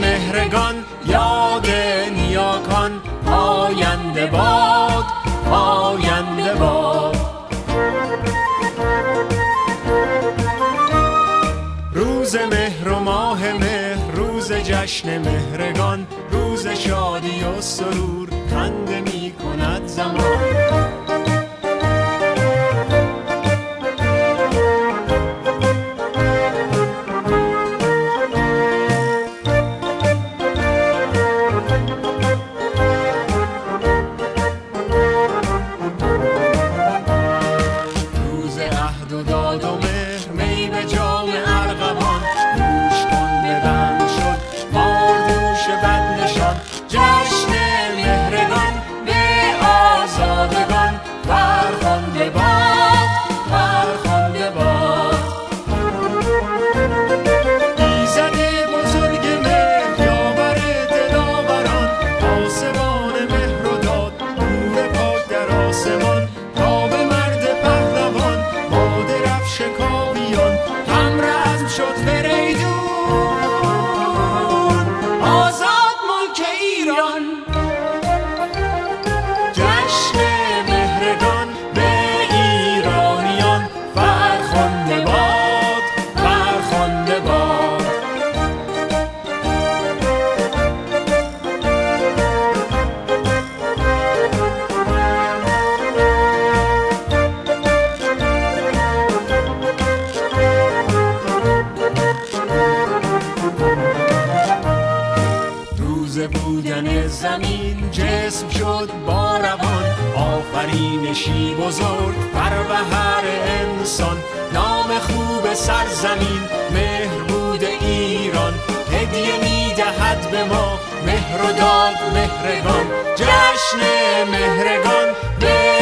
مهرگان یاد نیاکان پاینده باد پاینده باد. روز مهر و ماه مهر روز جشن مهرگان روز شادی و سرور خنده می زمین جسم شد با روان. آفرینشی بزرگ هر انسان. نام خوب سرزمین مهر بود ایران. هدیه می‌دهد به ما مهر و داد مهرگان. جشن مهرگان به